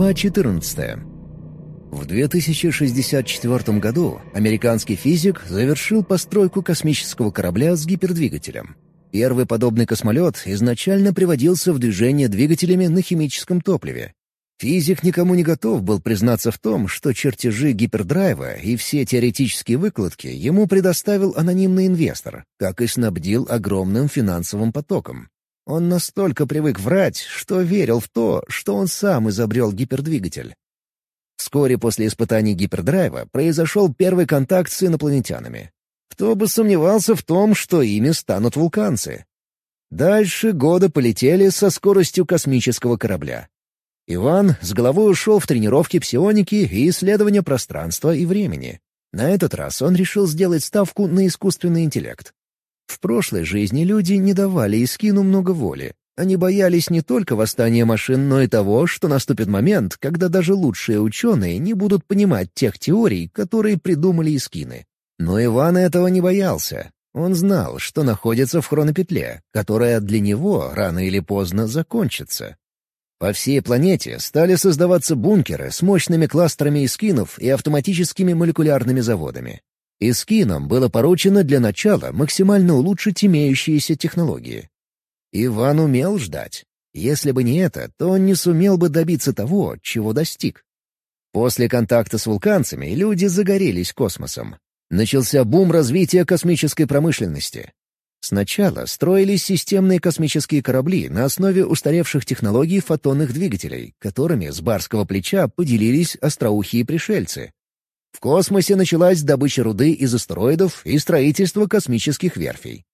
Глава 14. В 2064 году американский физик завершил постройку космического корабля с гипердвигателем. Первый подобный космолет изначально приводился в движение двигателями на химическом топливе. Физик никому не готов был признаться в том, что чертежи гипердрайва и все теоретические выкладки ему предоставил анонимный инвестор, как и снабдил огромным финансовым потоком. Он настолько привык врать, что верил в то, что он сам изобрел гипердвигатель. Вскоре после испытаний гипердрайва произошел первый контакт с инопланетянами. Кто бы сомневался в том, что ими станут вулканцы. Дальше годы полетели со скоростью космического корабля. Иван с головой ушел в тренировки псионики и исследования пространства и времени. На этот раз он решил сделать ставку на искусственный интеллект. В прошлой жизни люди не давали Искину много воли. Они боялись не только восстания машин, но и того, что наступит момент, когда даже лучшие ученые не будут понимать тех теорий, которые придумали Искины. Но Иван этого не боялся. Он знал, что находится в хронопетле, которая для него рано или поздно закончится. По всей планете стали создаваться бункеры с мощными кластерами искинов и автоматическими молекулярными заводами. И скинам было поручено для начала максимально улучшить имеющиеся технологии. Иван умел ждать. Если бы не это, то он не сумел бы добиться того, чего достиг. После контакта с вулканцами люди загорелись космосом. Начался бум развития космической промышленности. Сначала строились системные космические корабли на основе устаревших технологий фотонных двигателей, которыми с барского плеча поделились остроухие пришельцы. В космосе началась добыча руды из астероидов и строительство космических верфей.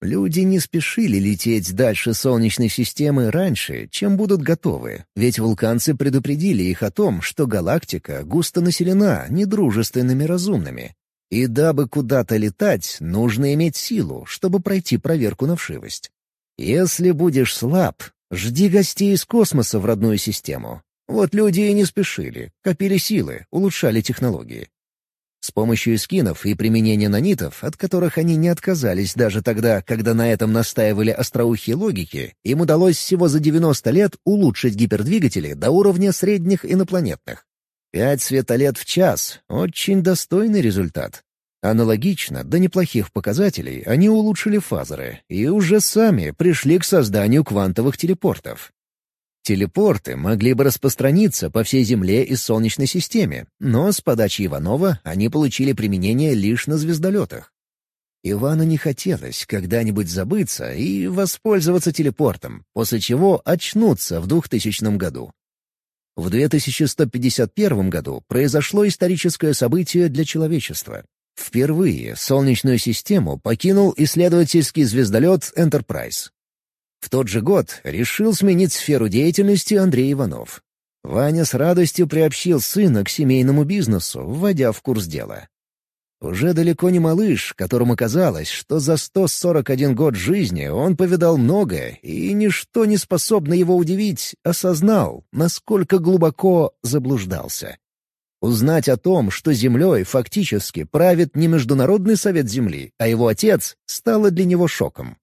Люди не спешили лететь дальше Солнечной системы раньше, чем будут готовы, ведь вулканцы предупредили их о том, что галактика густо населена недружественными разумными. И дабы куда-то летать, нужно иметь силу, чтобы пройти проверку на вшивость. Если будешь слаб, жди гостей из космоса в родную систему. Вот люди и не спешили, копили силы, улучшали технологии. С помощью скинов и применения нанитов, от которых они не отказались даже тогда, когда на этом настаивали остроухие логики, им удалось всего за 90 лет улучшить гипердвигатели до уровня средних инопланетных. Пять светолет в час — очень достойный результат. Аналогично, до неплохих показателей, они улучшили фазеры и уже сами пришли к созданию квантовых телепортов. Телепорты могли бы распространиться по всей Земле и Солнечной системе, но с подачи Иванова они получили применение лишь на звездолетах. Ивану не хотелось когда-нибудь забыться и воспользоваться телепортом, после чего очнуться в 2000 году. В 2151 году произошло историческое событие для человечества. Впервые Солнечную систему покинул исследовательский звездолет «Энтерпрайз». В тот же год решил сменить сферу деятельности Андрей Иванов. Ваня с радостью приобщил сына к семейному бизнесу, вводя в курс дела. Уже далеко не малыш, которому казалось, что за 141 год жизни он повидал многое, и ничто не способно его удивить, осознал, насколько глубоко заблуждался. Узнать о том, что Землей фактически правит не Международный Совет Земли, а его отец, стало для него шоком.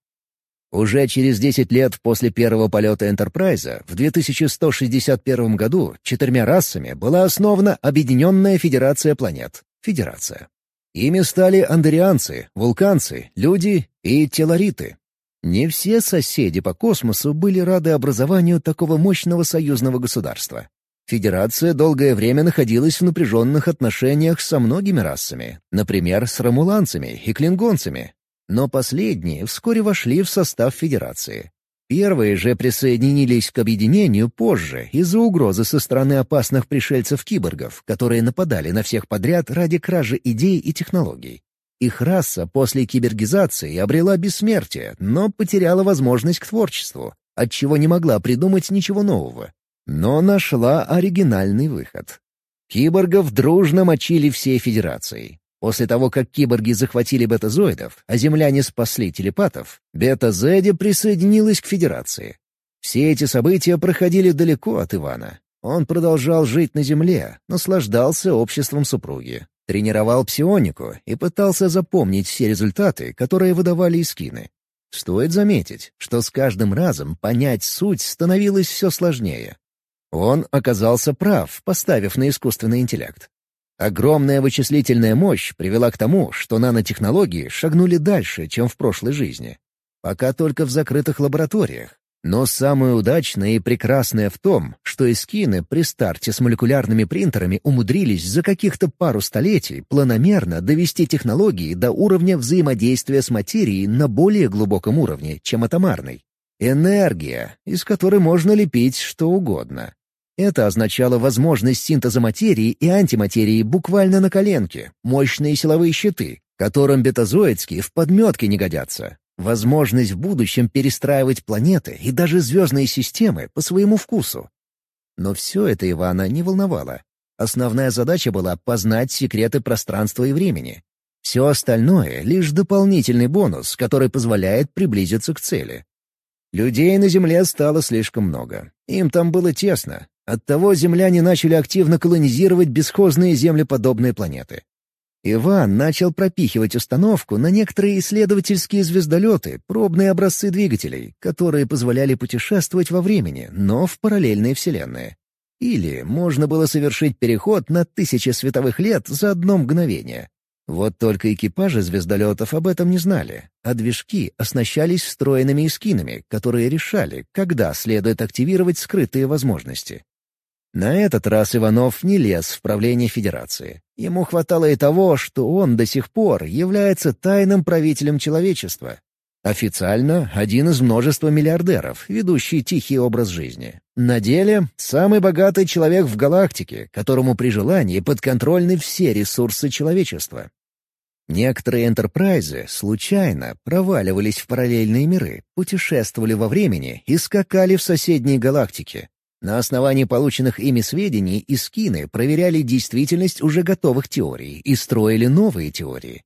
Уже через 10 лет после первого полета «Энтерпрайза» в 2161 году четырьмя расами была основана Объединенная Федерация планет — Федерация. Ими стали андерианцы, вулканцы, люди и телориты. Не все соседи по космосу были рады образованию такого мощного союзного государства. Федерация долгое время находилась в напряженных отношениях со многими расами, например, с ромуланцами и клингонцами, но последние вскоре вошли в состав Федерации. Первые же присоединились к объединению позже из-за угрозы со стороны опасных пришельцев-киборгов, которые нападали на всех подряд ради кражи идей и технологий. Их раса после кибергизации обрела бессмертие, но потеряла возможность к творчеству, отчего не могла придумать ничего нового. Но нашла оригинальный выход. Киборгов дружно мочили всей Федерацией. После того, как киборги захватили бетазоидов, а земляне спасли телепатов, бета-зеди присоединилась к Федерации. Все эти события проходили далеко от Ивана. Он продолжал жить на Земле, наслаждался обществом супруги, тренировал псионику и пытался запомнить все результаты, которые выдавали искины. Стоит заметить, что с каждым разом понять суть становилось все сложнее. Он оказался прав, поставив на искусственный интеллект. Огромная вычислительная мощь привела к тому, что нанотехнологии шагнули дальше, чем в прошлой жизни. Пока только в закрытых лабораториях. Но самое удачное и прекрасное в том, что эскины при старте с молекулярными принтерами умудрились за каких-то пару столетий планомерно довести технологии до уровня взаимодействия с материей на более глубоком уровне, чем атомарный. Энергия, из которой можно лепить что угодно. Это означало возможность синтеза материи и антиматерии буквально на коленке, мощные силовые щиты, которым бетазоидские в подметке не годятся, возможность в будущем перестраивать планеты и даже звездные системы по своему вкусу. Но все это Ивана не волновало. Основная задача была познать секреты пространства и времени. Все остальное — лишь дополнительный бонус, который позволяет приблизиться к цели. Людей на Земле стало слишком много. Им там было тесно, Оттого земляне начали активно колонизировать бесхозные землеподобные планеты. Иван начал пропихивать установку на некоторые исследовательские звездолеты, пробные образцы двигателей, которые позволяли путешествовать во времени, но в параллельные вселенные. Или можно было совершить переход на тысячи световых лет за одно мгновение. Вот только экипажи звездолетов об этом не знали, а движки оснащались встроенными эскинами, которые решали, когда следует активировать скрытые возможности. На этот раз Иванов не лез в правление Федерации. Ему хватало и того, что он до сих пор является тайным правителем человечества. Официально один из множества миллиардеров, ведущий тихий образ жизни. На деле — самый богатый человек в галактике, которому при желании подконтрольны все ресурсы человечества. Некоторые энтерпрайзы случайно проваливались в параллельные миры, путешествовали во времени и скакали в соседние галактики, на основании полученных ими сведений искины проверяли действительность уже готовых теорий и строили новые теории.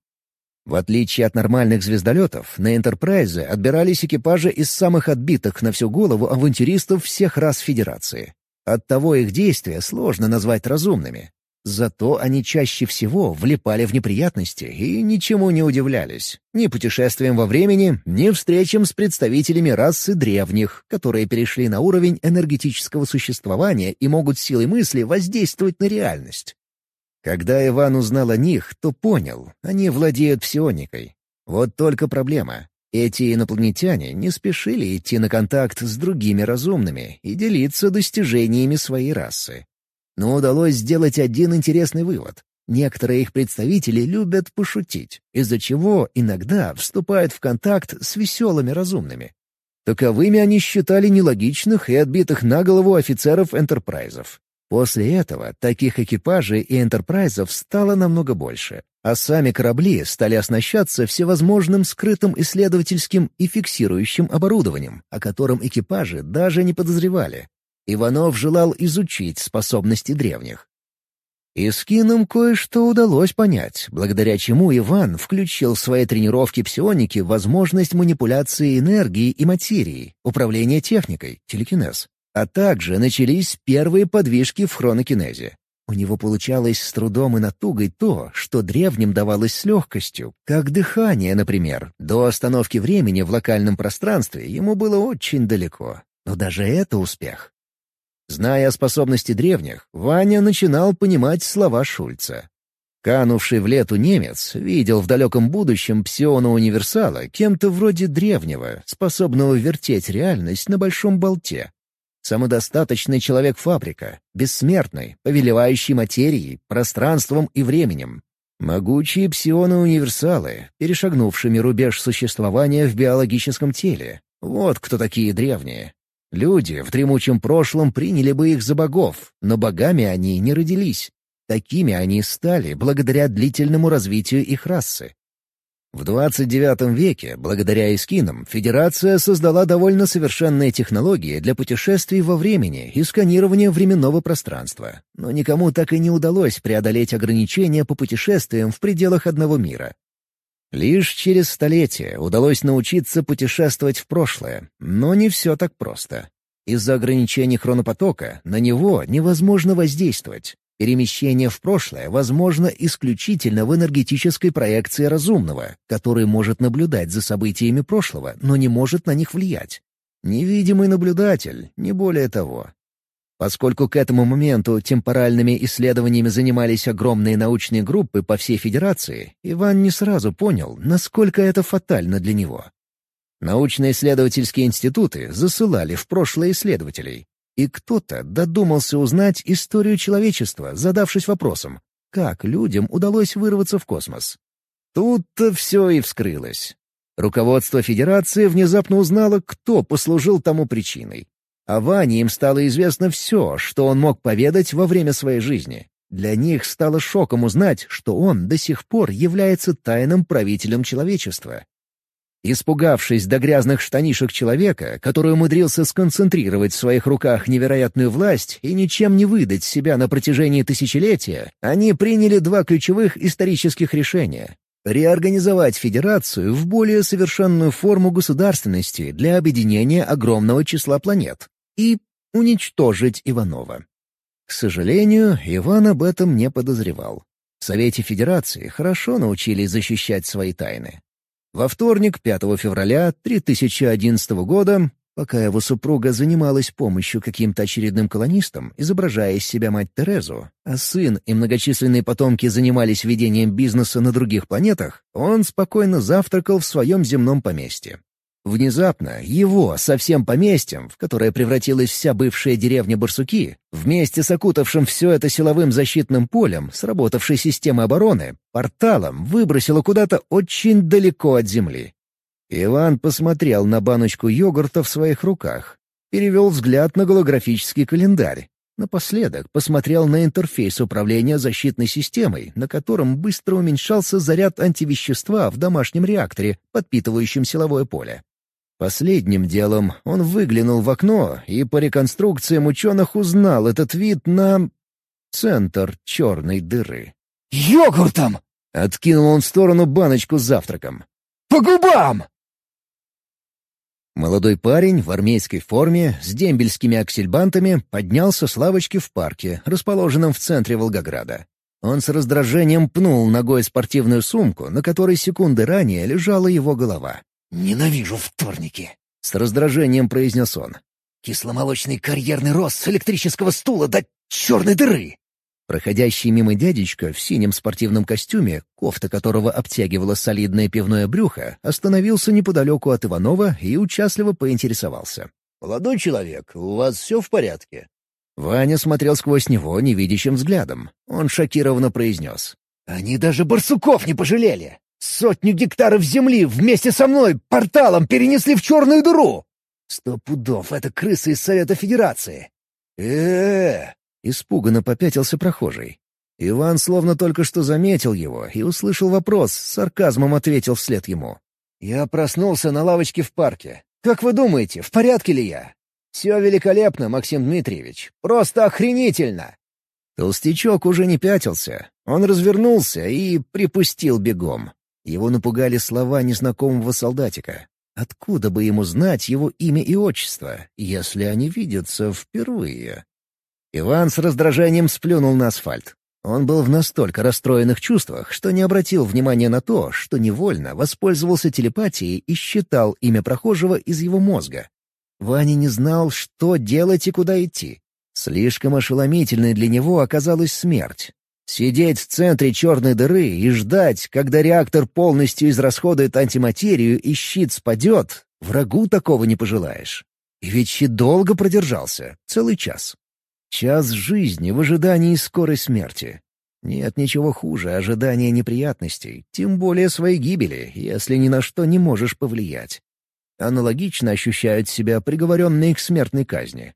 В отличие от нормальных звездолетов, на «Энтерпрайзе» отбирались экипажи из самых отбитых на всю голову авантюристов всех рас Федерации. Оттого их действия сложно назвать разумными. Зато они чаще всего влипали в неприятности и ничему не удивлялись. Ни путешествиям во времени, ни встречам с представителями расы древних, которые перешли на уровень энергетического существования и могут силой мысли воздействовать на реальность. Когда Иван узнал о них, то понял, они владеют псионикой. Вот только проблема. Эти инопланетяне не спешили идти на контакт с другими разумными и делиться достижениями своей расы. Но удалось сделать один интересный вывод. Некоторые их представители любят пошутить, из-за чего иногда вступают в контакт с веселыми разумными. Таковыми они считали нелогичных и отбитых на голову офицеров энтерпрайзов. После этого таких экипажей и энтерпрайзов стало намного больше, а сами корабли стали оснащаться всевозможным скрытым исследовательским и фиксирующим оборудованием, о котором экипажи даже не подозревали. Иванов желал изучить способности древних. И скинам кое-что удалось понять, благодаря чему Иван включил в свои тренировки псионики возможность манипуляции энергией и материей, управления техникой, телекинез. А также начались первые подвижки в хронокинезе. У него получалось с трудом и натугой то, что древним давалось с легкостью, как дыхание, например. До остановки времени в локальном пространстве ему было очень далеко. Но даже это успех. Зная о способности древних, Ваня начинал понимать слова Шульца. Канувший в лету немец видел в далеком будущем псиона-универсала кем-то вроде древнего, способного вертеть реальность на большом болте. Самодостаточный человек-фабрика, бессмертный, повелевающий материей, пространством и временем. Могучие псионы-универсалы, перешагнувшими рубеж существования в биологическом теле. Вот кто такие древние. Люди в дремучем прошлом приняли бы их за богов, но богами они не родились. Такими они стали благодаря длительному развитию их расы. В 29 веке, благодаря эскинам, Федерация создала довольно совершенные технологии для путешествий во времени и сканирования временного пространства, но никому так и не удалось преодолеть ограничения по путешествиям в пределах одного мира. Лишь через столетия удалось научиться путешествовать в прошлое, но не все так просто. Из-за ограничений хронопотока на него невозможно воздействовать. Перемещение в прошлое возможно исключительно в энергетической проекции разумного, который может наблюдать за событиями прошлого, но не может на них влиять. Невидимый наблюдатель, не более того. Поскольку к этому моменту темпоральными исследованиями занимались огромные научные группы по всей Федерации, Иван не сразу понял, насколько это фатально для него. Научно-исследовательские институты засылали в прошлое исследователей, и кто-то додумался узнать историю человечества, задавшись вопросом, как людям удалось вырваться в космос. Тут-то все и вскрылось. Руководство Федерации внезапно узнало, кто послужил тому причиной. А Ване им стало известно все, что он мог поведать во время своей жизни. Для них стало шоком узнать, что он до сих пор является тайным правителем человечества. Испугавшись до грязных штанишек человека, который умудрился сконцентрировать в своих руках невероятную власть и ничем не выдать себя на протяжении тысячелетия, они приняли два ключевых исторических решения — реорганизовать Федерацию в более совершенную форму государственности для объединения огромного числа планет и уничтожить Иванова. К сожалению, Иван об этом не подозревал. В Совете Федерации хорошо научились защищать свои тайны. Во вторник, 5 февраля 3011 года, пока его супруга занималась помощью каким-то очередным колонистам, изображая из себя мать Терезу, а сын и многочисленные потомки занимались ведением бизнеса на других планетах, он спокойно завтракал в своем земном поместье. Внезапно его со всем поместьем, в которое превратилась вся бывшая деревня Барсуки, вместе с окутавшим все это силовым защитным полем, сработавшей системой обороны, порталом выбросило куда-то очень далеко от земли. Иван посмотрел на баночку йогурта в своих руках, перевел взгляд на голографический календарь, Напоследок посмотрел на интерфейс управления защитной системой, на котором быстро уменьшался заряд антивещества в домашнем реакторе, подпитывающем силовое поле. Последним делом он выглянул в окно и по реконструкциям ученых узнал этот вид на... центр черной дыры. «Йогуртом!» — откинул он в сторону баночку с завтраком. «По губам!» Молодой парень в армейской форме с дембельскими аксельбантами поднялся с лавочки в парке, расположенном в центре Волгограда. Он с раздражением пнул ногой спортивную сумку, на которой секунды ранее лежала его голова. «Ненавижу вторники», — с раздражением произнес он. «Кисломолочный карьерный рост с электрического стула до черной дыры!» Проходящий мимо дядечка в синем спортивном костюме, кофта которого обтягивала солидное пивное брюхо, остановился неподалеку от Иванова и участливо поинтересовался. «Молодой человек, у вас все в порядке?» Ваня смотрел сквозь него невидящим взглядом. Он шокированно произнес. «Они даже барсуков не пожалели! Сотню гектаров земли вместе со мной порталом перенесли в черную дыру! Сто пудов — это крысы из Совета Федерации!» «Э-э-э!» — испуганно попятился прохожий. Иван словно только что заметил его и услышал вопрос, с сарказмом ответил вслед ему. «Я проснулся на лавочке в парке. Как вы думаете, в порядке ли я?» «Все великолепно, Максим Дмитриевич. Просто охренительно!» Толстячок уже не пятился. Он развернулся и припустил бегом. Его напугали слова незнакомого солдатика. Откуда бы ему знать его имя и отчество, если они видятся впервые? Иван с раздражением сплюнул на асфальт. Он был в настолько расстроенных чувствах, что не обратил внимания на то, что невольно воспользовался телепатией и считал имя прохожего из его мозга. Ваня не знал, что делать и куда идти. Слишком ошеломительной для него оказалась смерть. Сидеть в центре черной дыры и ждать, когда реактор полностью израсходует антиматерию и щит спадет, врагу такого не пожелаешь. И ведь щит долго продержался, целый час. Час жизни в ожидании скорой смерти. Нет ничего хуже ожидания неприятностей, тем более своей гибели, если ни на что не можешь повлиять. Аналогично ощущают себя приговоренные к смертной казни.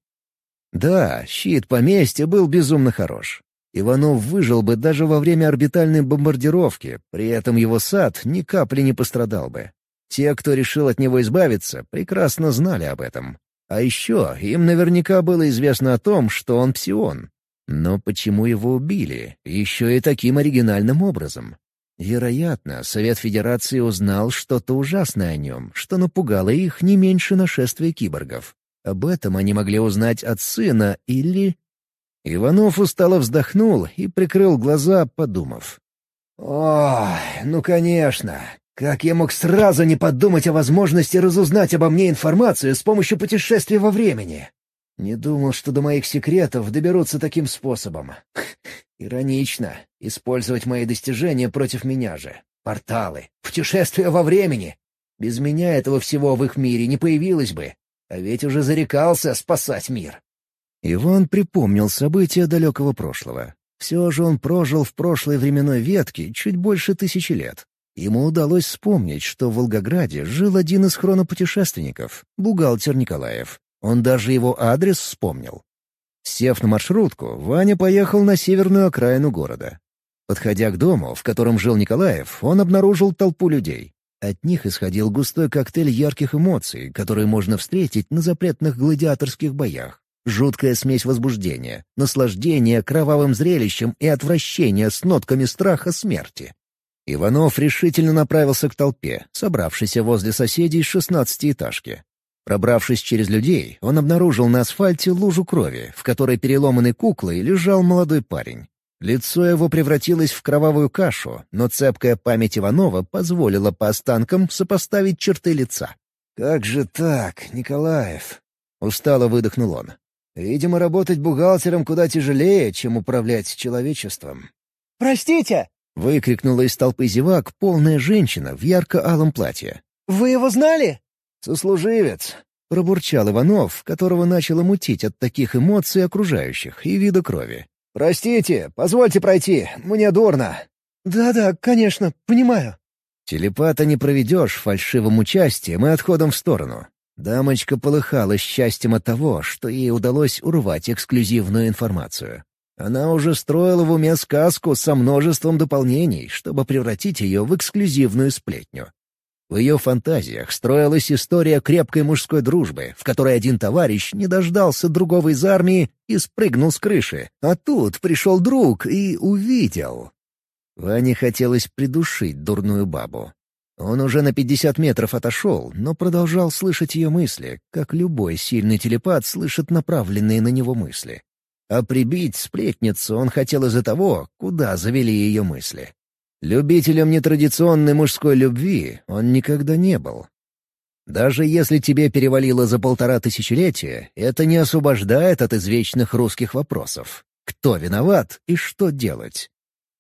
Да, щит поместья был безумно хорош. Иванов выжил бы даже во время орбитальной бомбардировки, при этом его сад ни капли не пострадал бы. Те, кто решил от него избавиться, прекрасно знали об этом. А еще им наверняка было известно о том, что он псион. Но почему его убили, еще и таким оригинальным образом? Вероятно, Совет Федерации узнал что-то ужасное о нем, что напугало их не меньше нашествия киборгов. Об этом они могли узнать от сына или Иванов устало вздохнул и прикрыл глаза, подумав. «Ой, ну конечно. Как я мог сразу не подумать о возможности разузнать обо мне информацию с помощью путешествия во времени? Не думал, что до моих секретов доберутся таким способом. Иронично. Использовать мои достижения против меня же. Порталы. Путешествия во времени. Без меня этого всего в их мире не появилось бы. А ведь уже зарекался спасать мир. Иван припомнил события далекого прошлого. Все же он прожил в прошлой временной ветке чуть больше тысячи лет. Ему удалось вспомнить, что в Волгограде жил один из хронопутешественников, бухгалтер Николаев. Он даже его адрес вспомнил. Сев на маршрутку, Ваня поехал на северную окраину города. Подходя к дому, в котором жил Николаев, он обнаружил толпу людей. От них исходил густой коктейль ярких эмоций, которые можно встретить на запретных гладиаторских боях. Жуткая смесь возбуждения, наслаждения кровавым зрелищем и отвращения с нотками страха смерти. Иванов решительно направился к толпе, собравшейся возле соседей с шестнадцатиэтажки. Пробравшись через людей, он обнаружил на асфальте лужу крови, в которой переломанной куклой лежал молодой парень. Лицо его превратилось в кровавую кашу, но цепкая память Иванова позволила по останкам сопоставить черты лица. «Как же так, Николаев?» — устало выдохнул он. «Видимо, работать бухгалтером куда тяжелее, чем управлять человечеством». «Простите!» — выкрикнула из толпы зевак полная женщина в ярко-алом платье. «Вы его знали?» «Сослуживец», — пробурчал Иванов, которого начало мутить от таких эмоций окружающих и вида крови. «Простите, позвольте пройти, мне дурно». «Да-да, конечно, понимаю». Телепата не проведешь фальшивым участием и отходом в сторону. Дамочка полыхала счастьем от того, что ей удалось урвать эксклюзивную информацию. Она уже строила в уме сказку со множеством дополнений, чтобы превратить ее в эксклюзивную сплетню. В ее фантазиях строилась история крепкой мужской дружбы, в которой один товарищ не дождался другого из армии и спрыгнул с крыши, а тут пришел друг и увидел. Ване хотелось придушить дурную бабу. Он уже на пятьдесят метров отошел, но продолжал слышать ее мысли, как любой сильный телепат слышит направленные на него мысли. А прибить сплетницу он хотел из-за того, куда завели ее мысли. Любителем нетрадиционной мужской любви он никогда не был. Даже если тебе перевалило за полтора тысячелетия, это не освобождает от извечных русских вопросов. Кто виноват и что делать?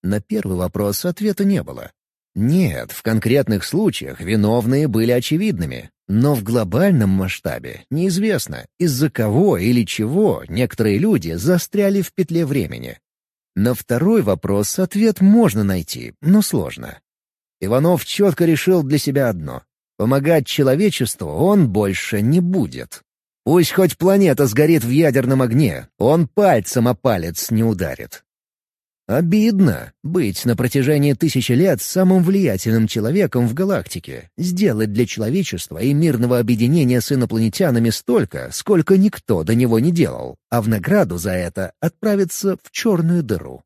На первый вопрос ответа не было. Нет, в конкретных случаях виновные были очевидными, но в глобальном масштабе неизвестно, из-за кого или чего некоторые люди застряли в петле времени. На второй вопрос ответ можно найти, но сложно. Иванов четко решил для себя одно — помогать человечеству он больше не будет. Пусть хоть планета сгорит в ядерном огне, он пальцем о палец не ударит. Обидно быть на протяжении тысячи лет самым влиятельным человеком в галактике, сделать для человечества и мирного объединения с инопланетянами столько, сколько никто до него не делал, а в награду за это отправиться в черную дыру.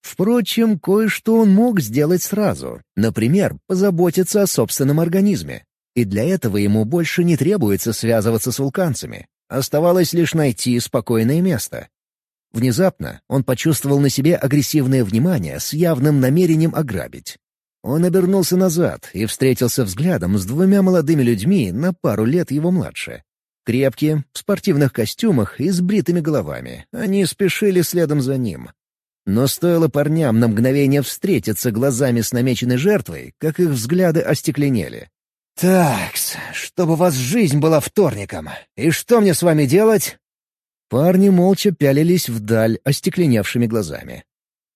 Впрочем, кое-что он мог сделать сразу. Например, позаботиться о собственном организме. И для этого ему больше не требуется связываться с вулканцами. Оставалось лишь найти спокойное место, Внезапно он почувствовал на себе агрессивное внимание с явным намерением ограбить. Он обернулся назад и встретился взглядом с двумя молодыми людьми на пару лет его младше. Крепкие, в спортивных костюмах и с бритыми головами. Они спешили следом за ним. Но стоило парням на мгновение встретиться глазами с намеченной жертвой, как их взгляды остекленели. «Такс, чтобы у вас жизнь была вторником. И что мне с вами делать?» Парни молча пялились вдаль остекленевшими глазами.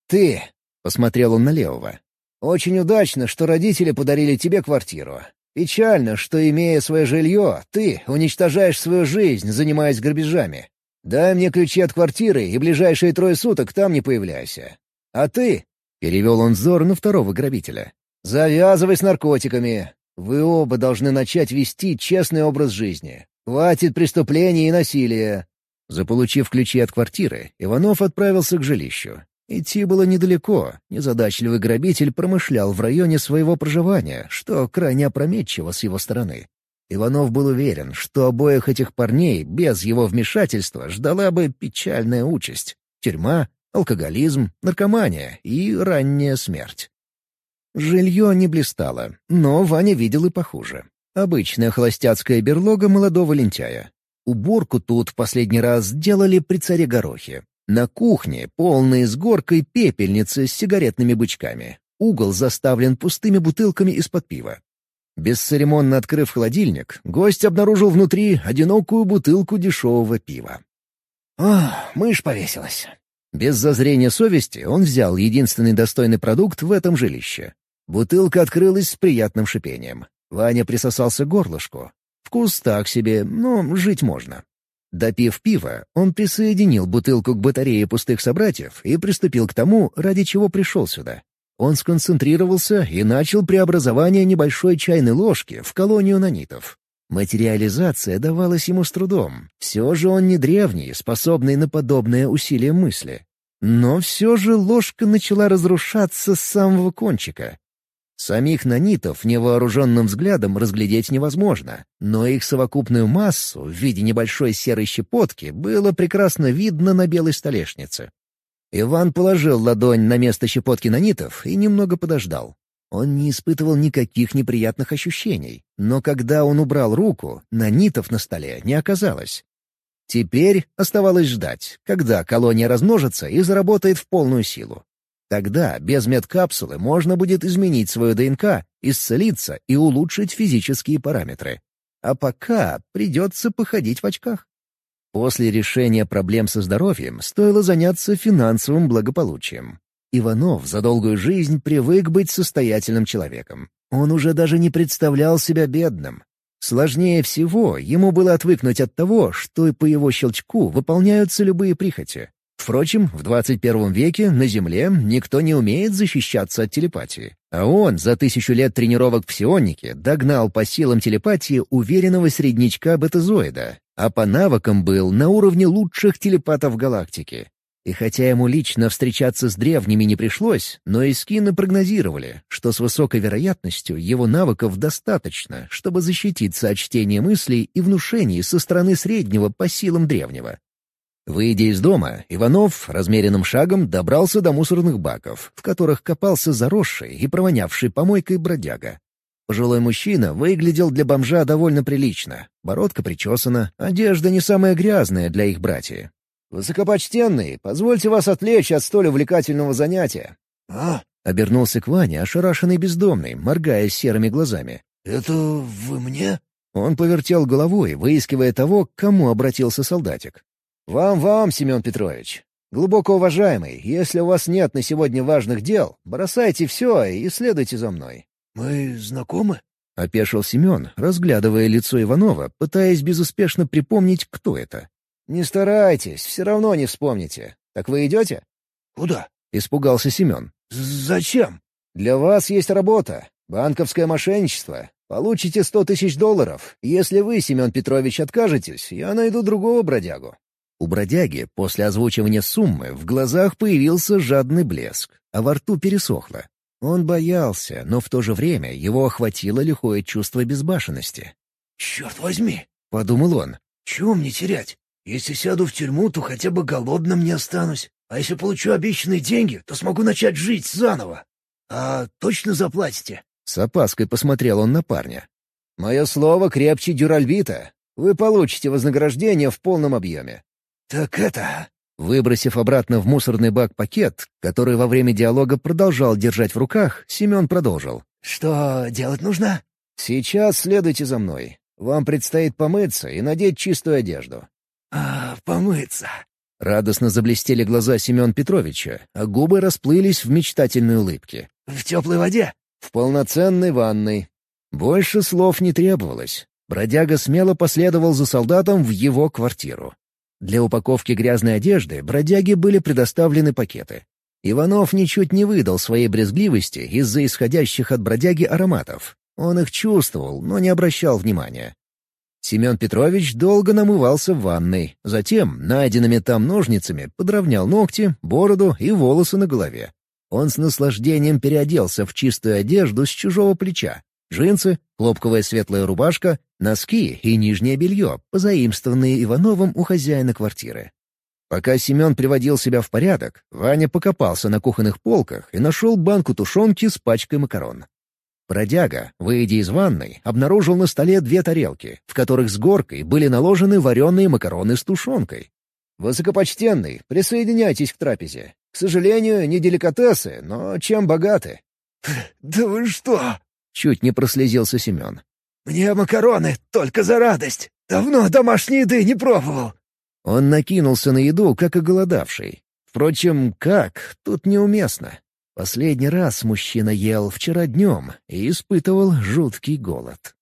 «Ты!» — посмотрел он на Левого. «Очень удачно, что родители подарили тебе квартиру. Печально, что, имея свое жилье, ты уничтожаешь свою жизнь, занимаясь грабежами. Дай мне ключи от квартиры, и ближайшие трое суток там не появляйся. А ты...» — перевел он взор на второго грабителя. «Завязывай с наркотиками. Вы оба должны начать вести честный образ жизни. Хватит преступлений и насилия. Заполучив ключи от квартиры, Иванов отправился к жилищу. Идти было недалеко, незадачливый грабитель промышлял в районе своего проживания, что крайне опрометчиво с его стороны. Иванов был уверен, что обоих этих парней без его вмешательства ждала бы печальная участь — тюрьма, алкоголизм, наркомания и ранняя смерть. Жилье не блистало, но Ваня видел и похуже. Обычная холостяцкая берлога молодого лентяя. Уборку тут в последний раз делали при царе Горохе. На кухне полные с горкой пепельницы с сигаретными бычками. Угол заставлен пустыми бутылками из-под пива. Бесцеремонно открыв холодильник, гость обнаружил внутри одинокую бутылку дешевого пива. «Ох, мышь повесилась». Без зазрения совести он взял единственный достойный продукт в этом жилище. Бутылка открылась с приятным шипением. Ваня присосался к горлышку. Вкус так себе, но жить можно. Допив пива, он присоединил бутылку к батарее пустых собратьев и приступил к тому, ради чего пришел сюда. Он сконцентрировался и начал преобразование небольшой чайной ложки в колонию нанитов. Материализация давалась ему с трудом. Все же он не древний, способный на подобное усилие мысли. Но все же ложка начала разрушаться с самого кончика. Самих нанитов невооруженным взглядом разглядеть невозможно, но их совокупную массу в виде небольшой серой щепотки было прекрасно видно на белой столешнице. Иван положил ладонь на место щепотки нанитов и немного подождал. Он не испытывал никаких неприятных ощущений, но когда он убрал руку, нанитов на столе не оказалось. Теперь оставалось ждать, когда колония размножится и заработает в полную силу. Тогда без медкапсулы можно будет изменить свою ДНК, исцелиться и улучшить физические параметры. А пока придется походить в очках. После решения проблем со здоровьем стоило заняться финансовым благополучием. Иванов за долгую жизнь привык быть состоятельным человеком. Он уже даже не представлял себя бедным. Сложнее всего ему было отвыкнуть от того, что по его щелчку выполняются любые прихоти. Впрочем, в 21 веке на Земле никто не умеет защищаться от телепатии. А он за тысячу лет тренировок псионики догнал по силам телепатии уверенного среднячка бетазоида, а по навыкам был на уровне лучших телепатов галактики. И хотя ему лично встречаться с древними не пришлось, но и скины прогнозировали, что с высокой вероятностью его навыков достаточно, чтобы защититься от чтения мыслей и внушений со стороны среднего по силам древнего. Выйдя из дома, Иванов размеренным шагом добрался до мусорных баков, в которых копался заросший и провонявший помойкой бродяга. Пожилой мужчина выглядел для бомжа довольно прилично. Бородка причесана, одежда не самая грязная для их братьев. «Высокопочтенный, позвольте вас отвлечь от столь увлекательного занятия». «А?» — обернулся к Ване, ошарашенный бездомный, моргая серыми глазами. «Это вы мне?» Он повертел головой, выискивая того, к кому обратился солдатик. «Вам-вам, Семен Петрович. Глубоко уважаемый, если у вас нет на сегодня важных дел, бросайте все и следуйте за мной». «Мы знакомы?» — опешил Семен, разглядывая лицо Иванова, пытаясь безуспешно припомнить, кто это. «Не старайтесь, все равно не вспомните. Так вы идете?» «Куда?» — испугался Семен. «Зачем?» «Для вас есть работа. Банковское мошенничество. Получите сто тысяч долларов. Если вы, Семен Петрович, откажетесь, я найду другого бродягу». У бродяги после озвучивания суммы в глазах появился жадный блеск, а во рту пересохло. Он боялся, но в то же время его охватило лихое чувство безбашенности. «Черт возьми!» — подумал он. «Чего мне терять? Если сяду в тюрьму, то хотя бы голодным не останусь. А если получу обещанные деньги, то смогу начать жить заново. А точно заплатите?» С опаской посмотрел он на парня. «Мое слово крепче дюральбита. Вы получите вознаграждение в полном объеме». «Так это...» Выбросив обратно в мусорный бак пакет, который во время диалога продолжал держать в руках, Семен продолжил. «Что делать нужно?» «Сейчас следуйте за мной. Вам предстоит помыться и надеть чистую одежду. «А, помыться!» Радостно заблестели глаза Семен Петровича, а губы расплылись в мечтательной улыбке. «В теплой воде?» «В полноценной ванной». Больше слов не требовалось. Бродяга смело последовал за солдатом в его квартиру. Для упаковки грязной одежды бродяге были предоставлены пакеты. Иванов ничуть не выдал своей брезгливости из-за исходящих от бродяги ароматов. Он их чувствовал, но не обращал внимания. Семен Петрович долго намывался в ванной, затем найденными там ножницами подровнял ногти, бороду и волосы на голове. Он с наслаждением переоделся в чистую одежду с чужого плеча. Джинсы, хлопковая светлая рубашка, носки и нижнее белье, позаимствованные Ивановым у хозяина квартиры. Пока Семен приводил себя в порядок, Ваня покопался на кухонных полках и нашел банку тушенки с пачкой макарон. Бродяга, выйдя из ванной, обнаружил на столе две тарелки, в которых с горкой были наложены вареные макароны с тушенкой. «Высокопочтенный, присоединяйтесь к трапезе. К сожалению, не деликатесы, но чем богаты?» «Да вы что?» — чуть не прослезился Семен. «Мне макароны только за радость. Давно домашней еды не пробовал». Он накинулся на еду, как оголодавший. Впрочем, как, тут неуместно. Последний раз мужчина ел вчера днем и испытывал жуткий голод.